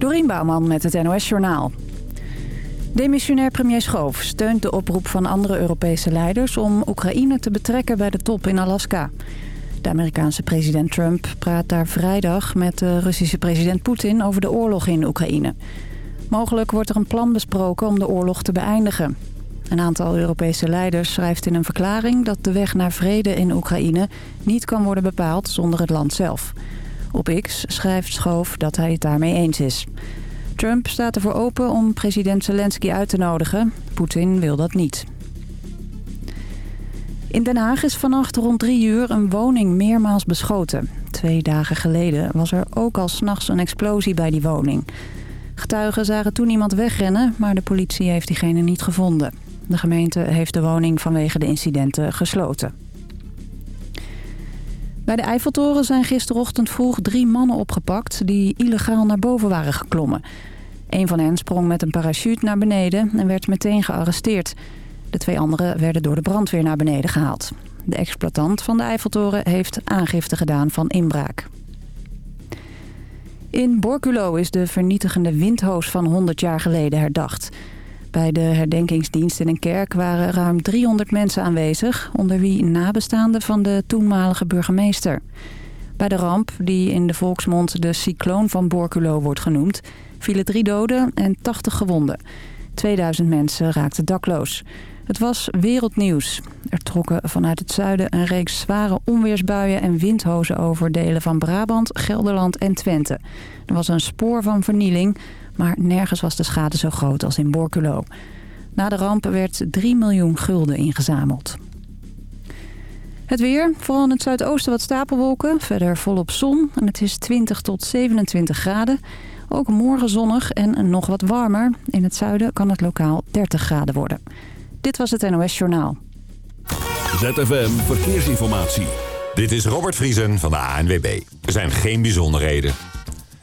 Dorien Bouwman met het NOS Journaal. Demissionair premier Schoof steunt de oproep van andere Europese leiders... om Oekraïne te betrekken bij de top in Alaska. De Amerikaanse president Trump praat daar vrijdag met de Russische president Poetin... over de oorlog in Oekraïne. Mogelijk wordt er een plan besproken om de oorlog te beëindigen. Een aantal Europese leiders schrijft in een verklaring... dat de weg naar vrede in Oekraïne niet kan worden bepaald zonder het land zelf... Op X schrijft Schoof dat hij het daarmee eens is. Trump staat ervoor open om president Zelensky uit te nodigen. Poetin wil dat niet. In Den Haag is vannacht rond drie uur een woning meermaals beschoten. Twee dagen geleden was er ook al s'nachts een explosie bij die woning. Getuigen zagen toen iemand wegrennen, maar de politie heeft diegene niet gevonden. De gemeente heeft de woning vanwege de incidenten gesloten. Bij de Eiffeltoren zijn gisterochtend vroeg drie mannen opgepakt... die illegaal naar boven waren geklommen. Een van hen sprong met een parachute naar beneden en werd meteen gearresteerd. De twee anderen werden door de brandweer naar beneden gehaald. De exploitant van de Eiffeltoren heeft aangifte gedaan van inbraak. In Borculo is de vernietigende windhoos van 100 jaar geleden herdacht... Bij de herdenkingsdienst in een kerk waren ruim 300 mensen aanwezig... onder wie nabestaanden van de toenmalige burgemeester. Bij de ramp, die in de volksmond de cycloon van Borculo wordt genoemd... vielen drie doden en 80 gewonden. 2000 mensen raakten dakloos. Het was wereldnieuws. Er trokken vanuit het zuiden een reeks zware onweersbuien en windhozen over delen van Brabant, Gelderland en Twente. Er was een spoor van vernieling, maar nergens was de schade zo groot als in Borculo. Na de ramp werd 3 miljoen gulden ingezameld. Het weer, vooral in het zuidoosten wat stapelwolken, verder volop zon en het is 20 tot 27 graden. Ook morgen zonnig en nog wat warmer. In het zuiden kan het lokaal 30 graden worden. Dit was het NOS Journaal. ZFM Verkeersinformatie. Dit is Robert Vriesen van de ANWB. Er zijn geen bijzonderheden.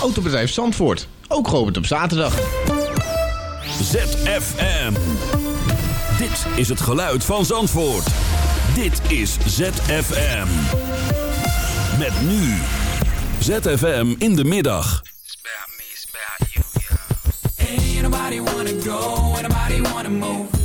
Autobedrijf Zandvoort, ook geopend op zaterdag. ZFM. Dit is het geluid van Zandvoort. Dit is ZFM. Met nu. ZFM in de middag. Ain't nobody wanna go, ain't nobody wanna move,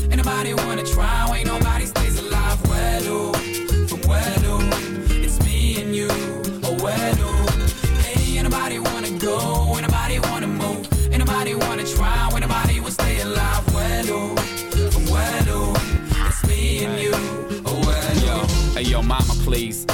please.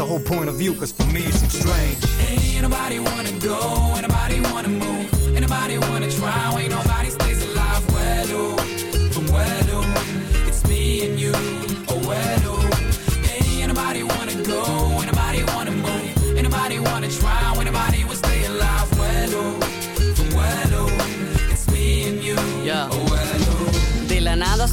the whole point of view, cause for me it seems strange. Ain't nobody wanna go, ain't nobody wanna move,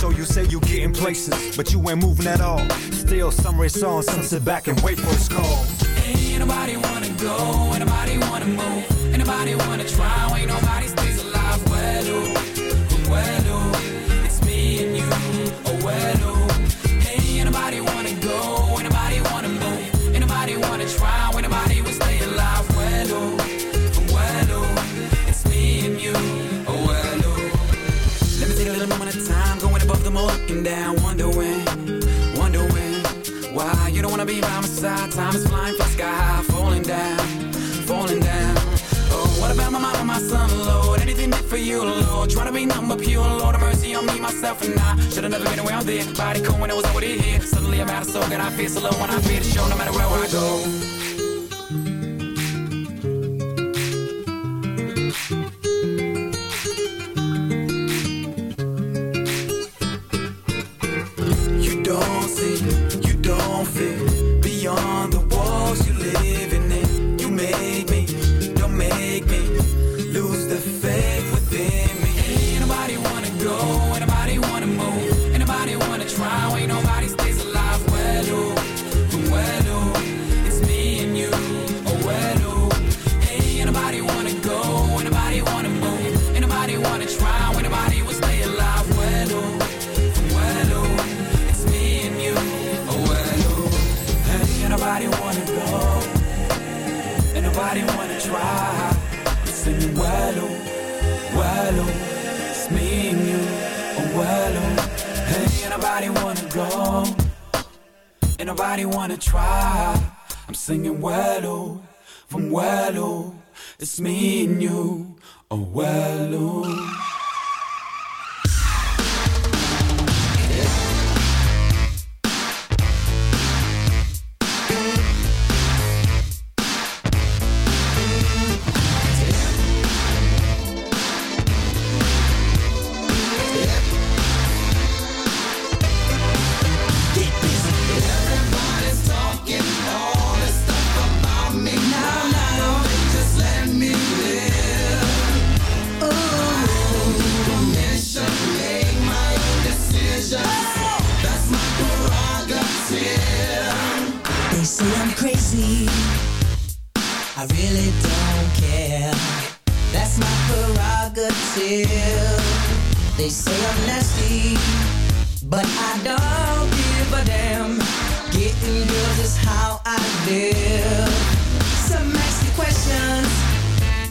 So you say you getting places, but you ain't moving at all. Still, some race on, some sit back and wait for its call. Ain't nobody wanna go, ain't nobody wanna move, ain't nobody wanna try, ain't nobody stays alive. Well, oh, sitting down wondering, wondering why you don't wanna be by my side. Time is flying, fly sky high, falling down, falling down. Oh, what about my mom and my son, Lord? Anything meant for you, Lord? Trying to be nothing but pure, Lord of mercy on me, myself, and I. Should've never been around there. Body cold when I was already here. Suddenly I'm out of soul, and I feel so low when I feel the show, no matter where I go.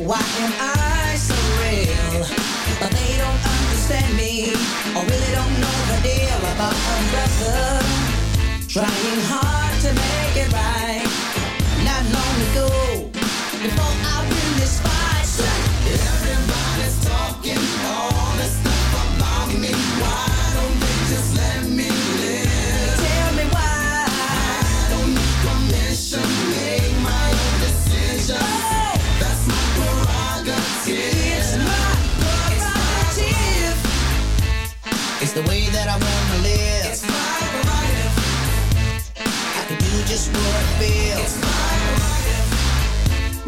Why am I so real? But they don't understand me. I really don't know the deal about a brother trying hard.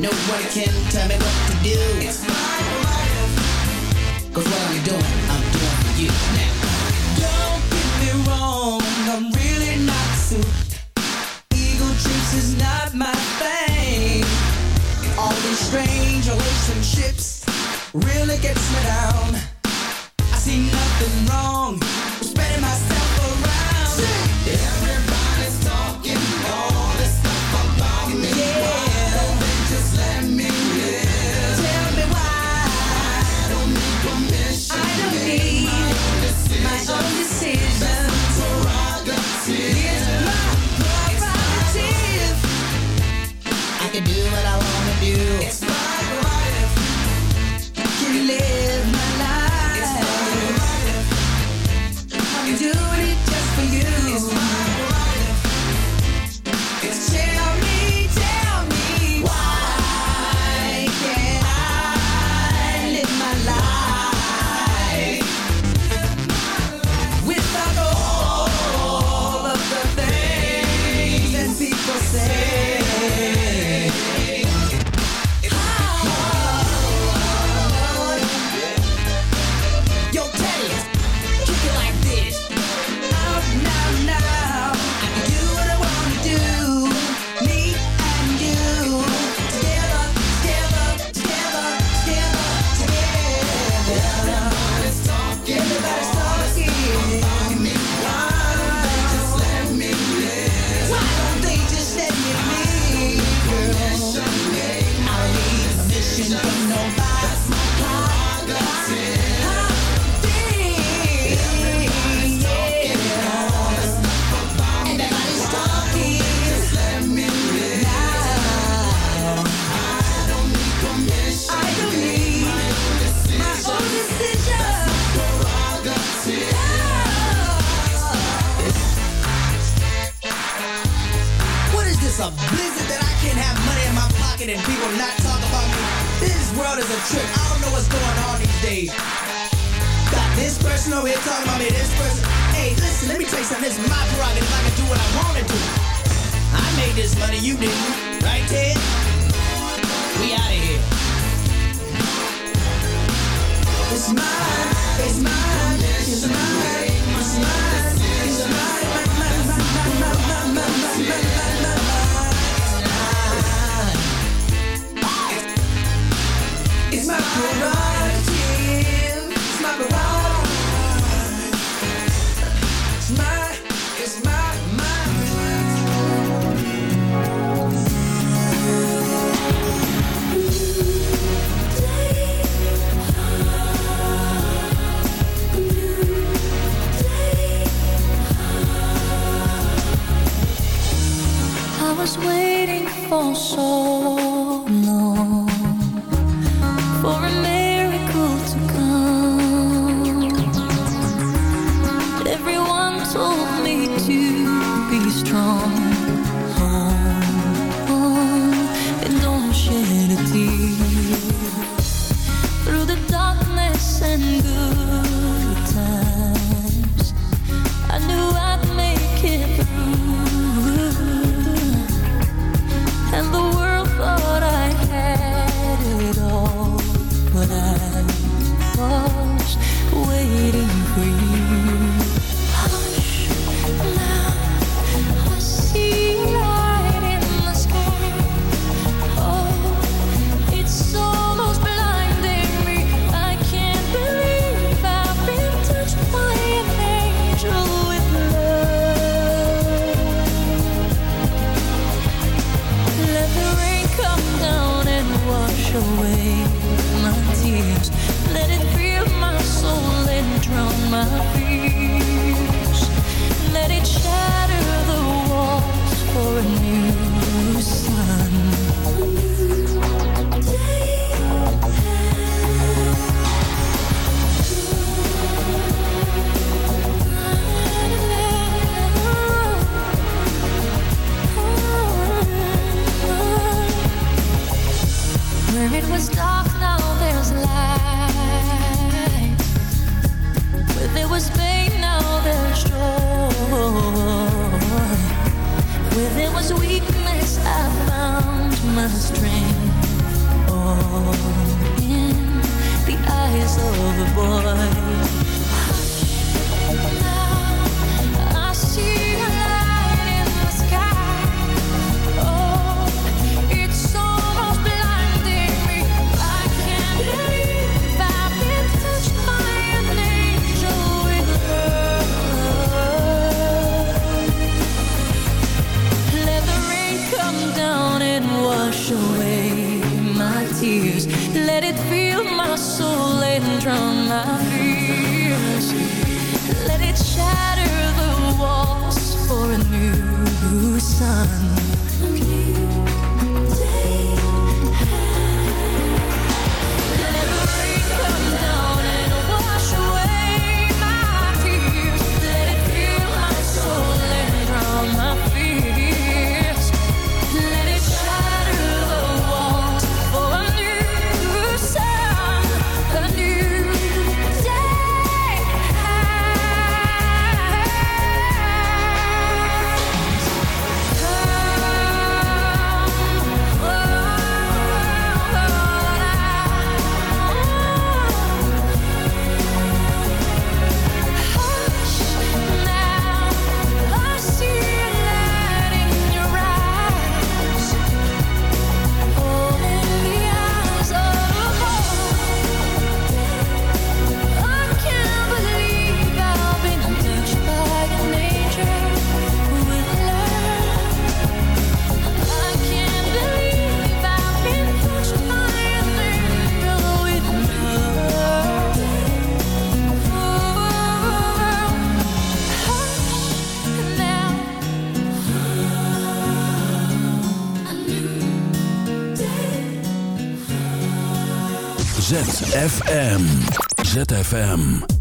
Nobody can tell me what to do. soul. Where it was dark, now there's light. Where there was pain, now there's joy. Where there was weakness, I found my strength. Oh, in the eyes of a boy. sun. ZFM. ZFM.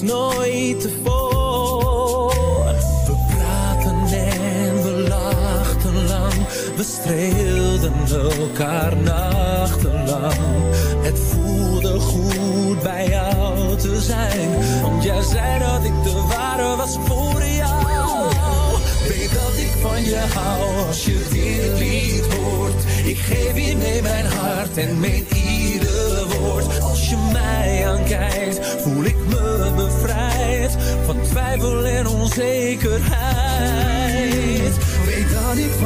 snow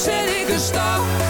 zet ik een stap.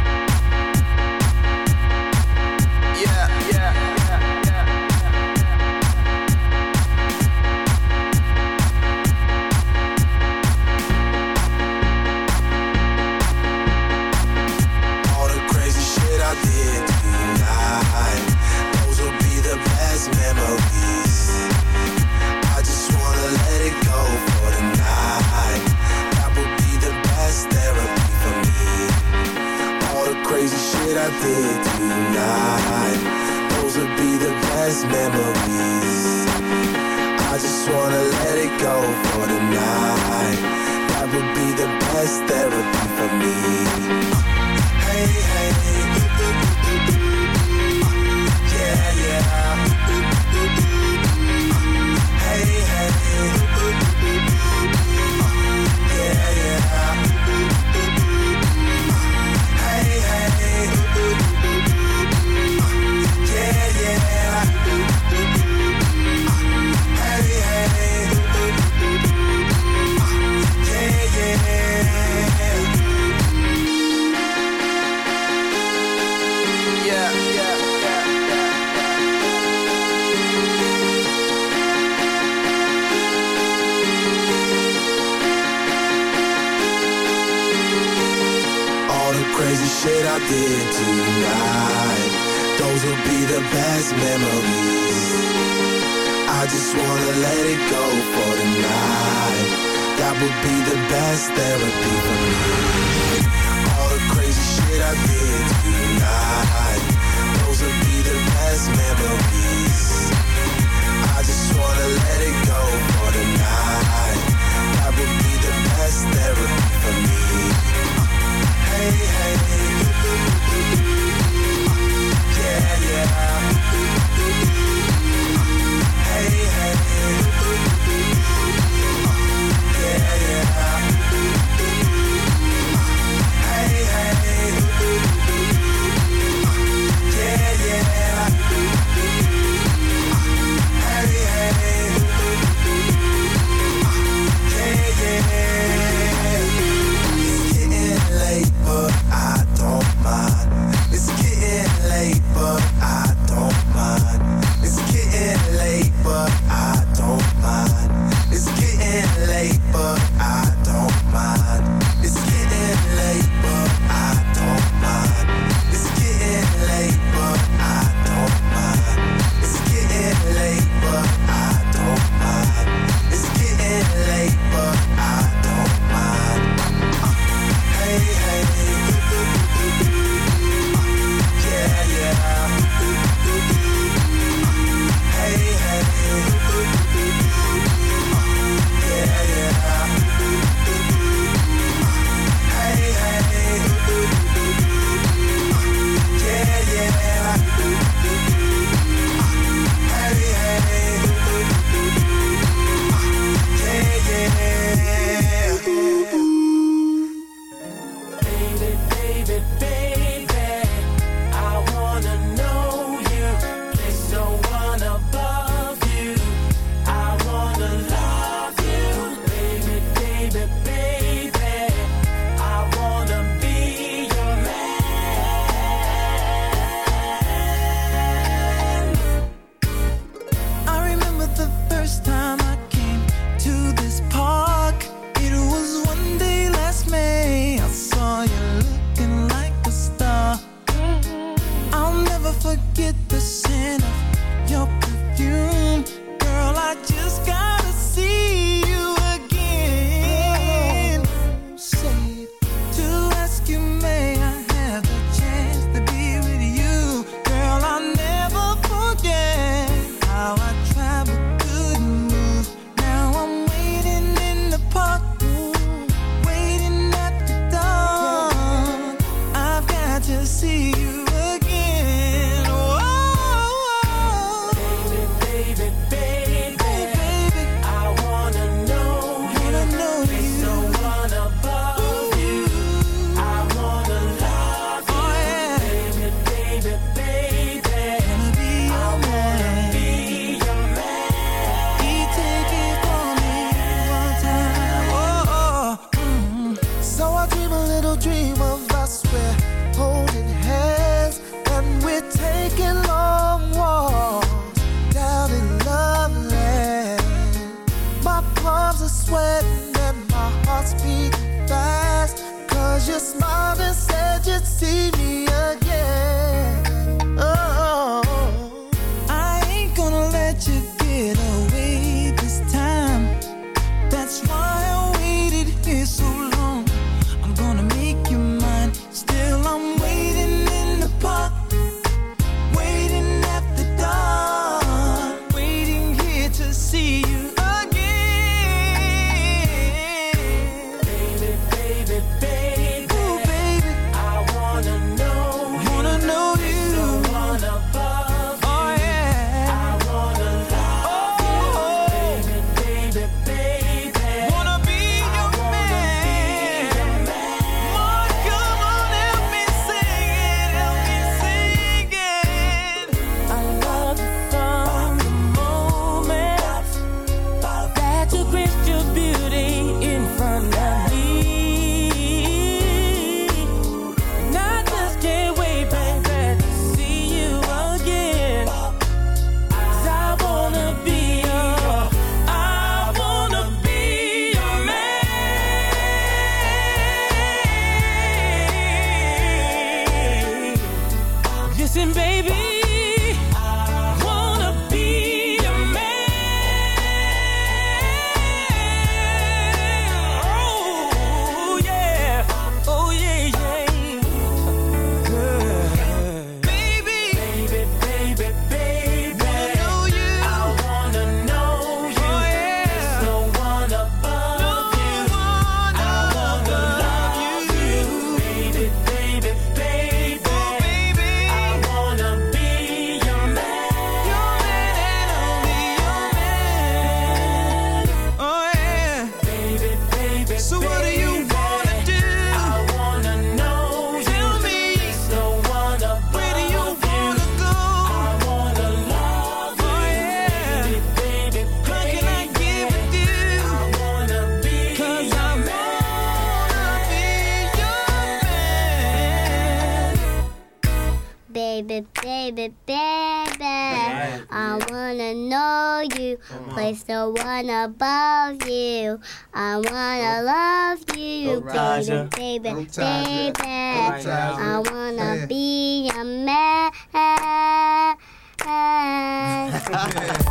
above you. I wanna love you, baby, baby, baby. I wanna be a man.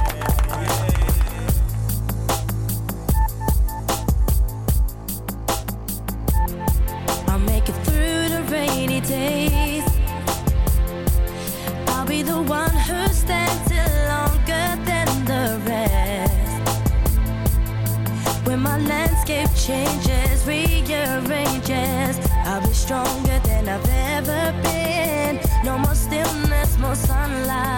no sunlight.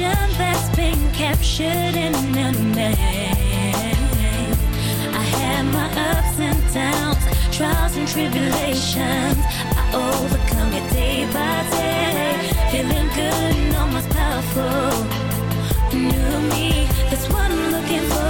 vision that's been captured in a man. I had my ups and downs, trials and tribulations. I overcome it day by day. Feeling good and almost powerful. New me, that's what I'm looking for.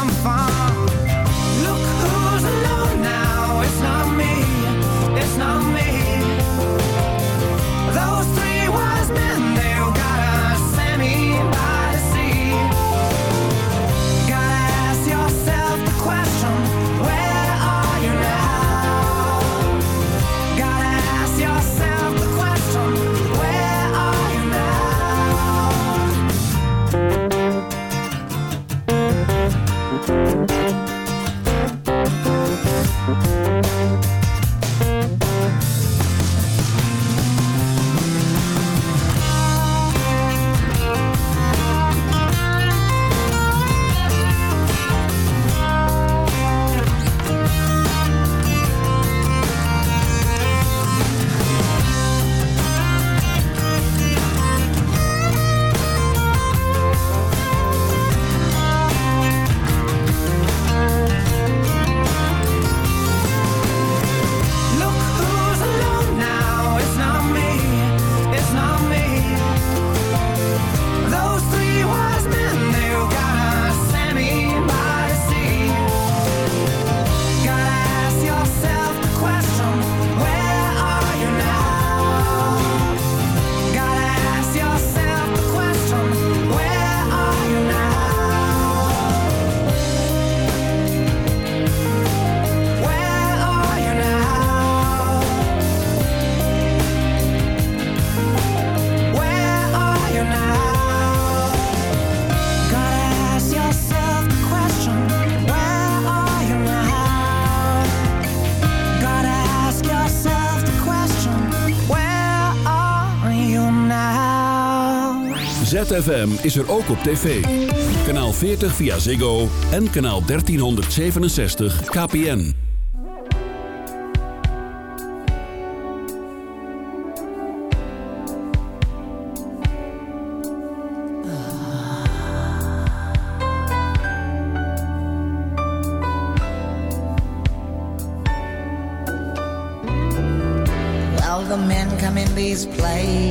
ZFM is er ook op tv. Kanaal 40 via Ziggo en kanaal 1367 KPN. Well, the men come in these plays